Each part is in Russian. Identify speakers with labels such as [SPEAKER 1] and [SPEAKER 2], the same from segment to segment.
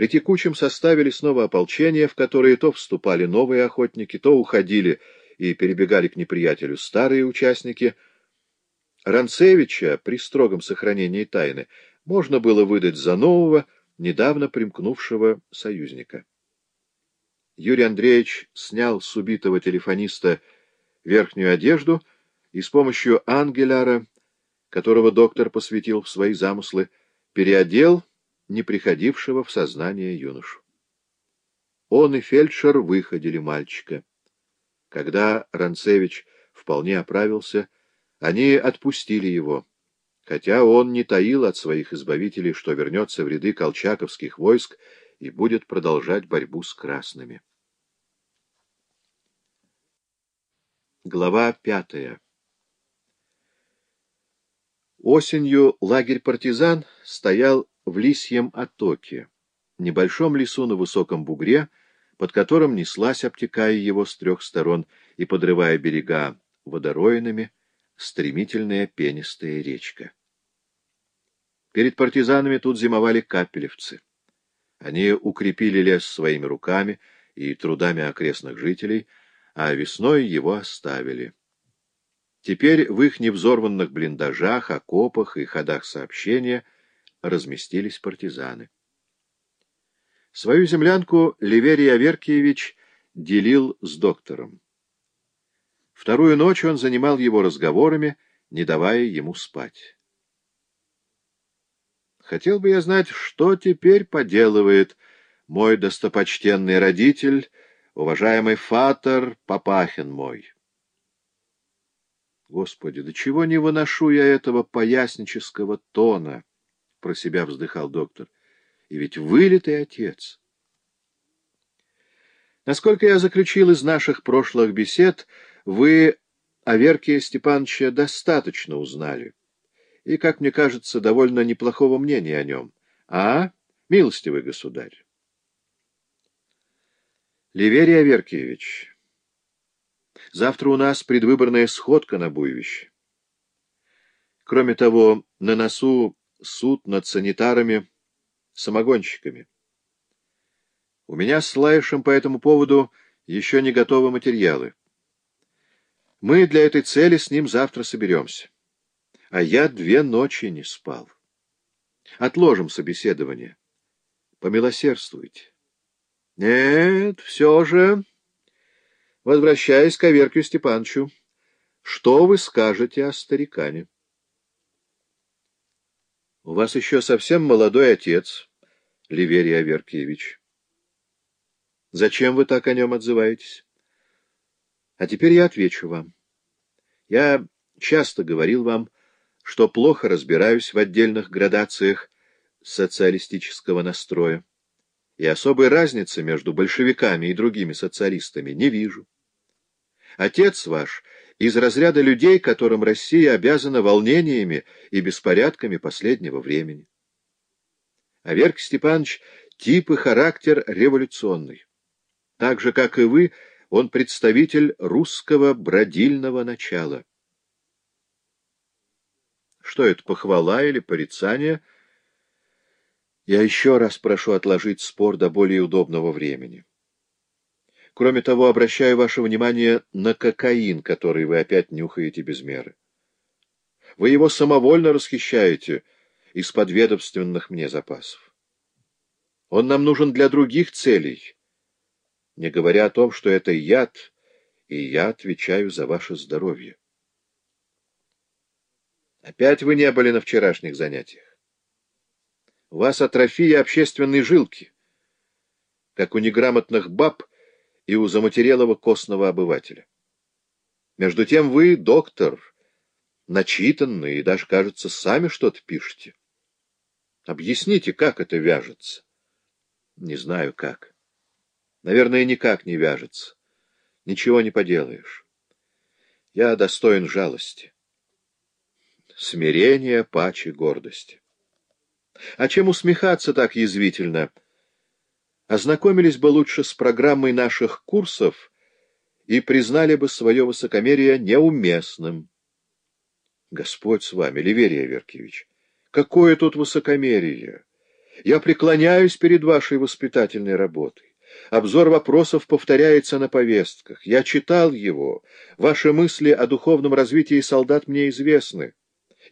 [SPEAKER 1] При текучем составе лесного ополчения, в которое то вступали новые охотники, то уходили и перебегали к неприятелю старые участники, Ранцевича при строгом сохранении тайны можно было выдать за нового, недавно примкнувшего союзника. Юрий Андреевич снял с убитого телефониста верхнюю одежду и с помощью ангеляра, которого доктор посвятил в свои замыслы, переодел не приходившего в сознание юношу. Он и фельдшер выходили мальчика. Когда Ранцевич вполне оправился, они отпустили его, хотя он не таил от своих избавителей, что вернется в ряды колчаковских войск и будет продолжать борьбу с красными. Глава пятая Осенью лагерь партизан стоял в Лисьем оттоке, небольшом лесу на высоком бугре, под которым неслась, обтекая его с трех сторон и подрывая берега водороинами, стремительная пенистая речка. Перед партизанами тут зимовали капелевцы. Они укрепили лес своими руками и трудами окрестных жителей, а весной его оставили. Теперь в их невзорванных блиндажах, окопах и ходах сообщения разместились партизаны. Свою землянку Ливерий Аверкиевич делил с доктором. Вторую ночь он занимал его разговорами, не давая ему спать. Хотел бы я знать, что теперь поделывает мой достопочтенный родитель, уважаемый Фатер Папахин мой. Господи, до чего не выношу я этого пояснического тона, — про себя вздыхал доктор. И ведь вылитый отец. Насколько я заключил из наших прошлых бесед, вы о Верке Степановича достаточно узнали. И, как мне кажется, довольно неплохого мнения о нем. А, милостивый государь? Ливерий Аверкиевич, завтра у нас предвыборная сходка на Буевище. Кроме того, на носу суд над санитарами, самогонщиками. У меня с Лаишем по этому поводу еще не готовы материалы. Мы для этой цели с ним завтра соберемся. А я две ночи не спал. Отложим собеседование. Помилосердствуйте. Нет, все же, возвращаясь к Аверкию Степановичу, что вы скажете о старикане? У вас еще совсем молодой отец, Ливерий Аверкиевич. Зачем вы так о нем отзываетесь? А теперь я отвечу вам. Я часто говорил вам, что плохо разбираюсь в отдельных градациях социалистического настроя и особой разницы между большевиками и другими социалистами не вижу. Отец ваш из разряда людей, которым Россия обязана волнениями и беспорядками последнего времени. А Верк Степанович — тип и характер революционный. Так же, как и вы, он представитель русского бродильного начала. Что это, похвала или порицание — я еще раз прошу отложить спор до более удобного времени. Кроме того, обращаю ваше внимание на кокаин, который вы опять нюхаете без меры. Вы его самовольно расхищаете из подведомственных мне запасов. Он нам нужен для других целей, не говоря о том, что это яд, и я отвечаю за ваше здоровье. Опять вы не были на вчерашних занятиях. У вас атрофия общественной жилки, как у неграмотных баб и у заматерелого костного обывателя. Между тем вы, доктор, начитанный и даже, кажется, сами что-то пишете. Объясните, как это вяжется? Не знаю, как. Наверное, никак не вяжется. Ничего не поделаешь. Я достоин жалости. Смирение паче гордости. А чем усмехаться так язвительно? Ознакомились бы лучше с программой наших курсов и признали бы свое высокомерие неуместным. Господь с вами, Ливерий Аверкевич, какое тут высокомерие! Я преклоняюсь перед вашей воспитательной работой. Обзор вопросов повторяется на повестках. Я читал его. Ваши мысли о духовном развитии солдат мне известны.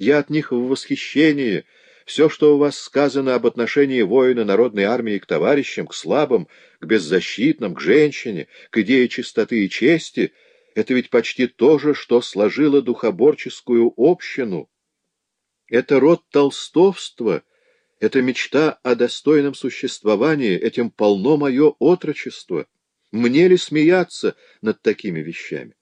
[SPEAKER 1] Я от них в восхищении. Все, что у вас сказано об отношении воина народной армии к товарищам, к слабым, к беззащитным, к женщине, к идее чистоты и чести, это ведь почти то же, что сложило духоборческую общину. Это род толстовства, это мечта о достойном существовании, этим полно мое отрочество. Мне ли смеяться над такими вещами?